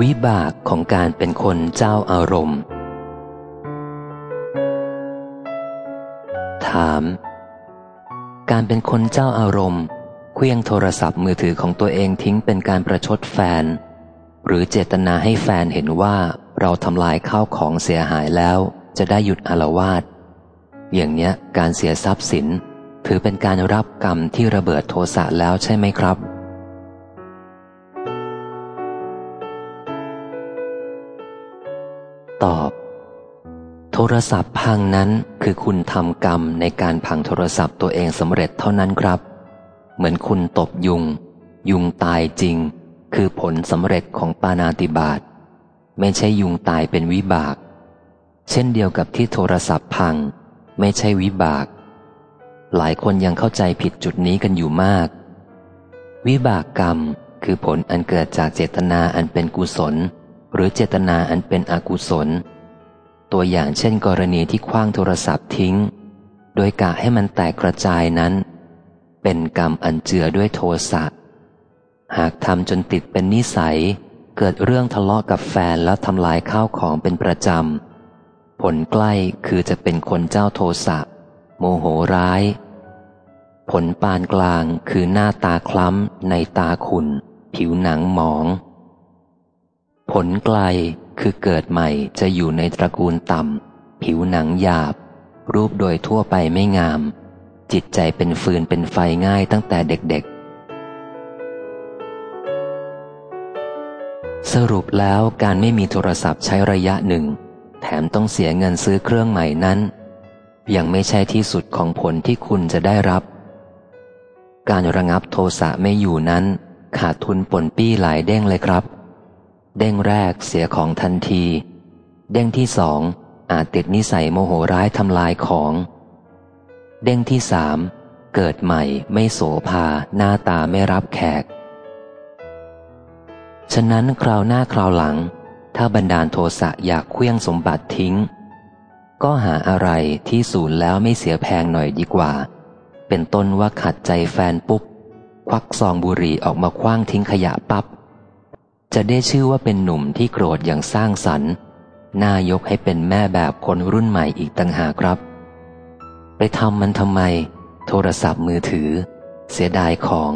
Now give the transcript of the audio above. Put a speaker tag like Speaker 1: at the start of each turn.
Speaker 1: วิบากของการเป็นคนเจ้าอารมณ์ ถาม การเป็นคนเจ้าอารมณ์เคลื่องโทรศัพท์มือถือของตัวเองทิ้งเป็นการประชดแฟน หรือเจตนาให้แฟนเห็นว่าเราทำลายข้าวของเสียหายแล้ว จะได้หยุดอารวาสอย่างเนี้ยการเสียทรัพย์สิน ถือเป็นการรับกรรมที่ระเบิดโทสะแล้วใช่ไหมครับ ทรศัพท์พังนั้นคือคุณทำกรรมในการพังโทรศัพท์ตัวเองสำเร็จเท่านั้นครับ เหมือนคุณตบยุง ยุงตายจริง คือผลสำเร็จของปานาติบาตไม่ใช่ยุงตายเป็นวิบาก เช่นเดียวกับที่โทรศัพท์พัง ไม่ใช่วิบาก หลายคนยังเข้าใจผิดจุดนี้กันอยู่มาก วิบากกรรมคือผลอันเกิดจากเจตนาอันเป็นกุศล หรือเจตนาอันเป็นอกุศล ตัวอย่างเช่นกรณีที่คว้างโทรศัพท์ทิ้ง โดยกะให้มันแตกกระจายนั้น เป็นกรรมอันเจือด้วยโทสะ หากทำจนติดเป็นนิสัย เกิดเรื่องทะเลาะกับแฟนแล้วทำลายข้าวของเป็นประจำ ผลใกล้คือจะเป็นคนเจ้าโทสะ โมโหร้าย ผลปานกลางคือหน้าตาคล้ำในตาขุนผิวหนังหมอง ผลไกล คือเกิดใหม่จะอยู่ในตระกูลต่ำ ผิวหนังหยาบ รูปโดยทั่วไปไม่งาม จิตใจเป็นฟืนเป็นไฟง่ายตั้งแต่เด็กๆ สรุปแล้วการไม่มีโทรศัพท์ใช้ระยะหนึ่ง แถมต้องเสียเงินซื้อเครื่องใหม่นั้น ยังไม่ใช่ที่สุดของผลที่คุณจะได้รับ การระงับโทสะไม่อยู่นั้น ขาดทุนปนปี้หลายเด้งเลยครับ เด้งแรกเสียของทันที เด้งที่สองอาจติดนิสัยโมโหร้ายทำลายของ เด้งที่สามเกิดใหม่ไม่โสภาหน้าตาไม่รับแขก ฉะนั้นคราวหน้าคราวหลัง ถ้าบรรดาลโทสะอยากเคลื่องสมบัติทิ้ง ก็หาอะไรที่สูญแล้วไม่เสียแพงหน่อยดีกว่า เป็นต้นว่าขัดใจแฟนปุ๊บ ควักซองบุหรี่ออกมาคว้างทิ้งขยะปับ๊บ จะได้ชื่อว่าเป็นหนุ่มที่โกรธอย่างสร้างสรรค์น่ายกให้เป็นแม่แบบคนรุ่นใหม่อีกต่างหากครับ ไปทำมันทำไม โทรศัพท์มือถือ เสียดายของ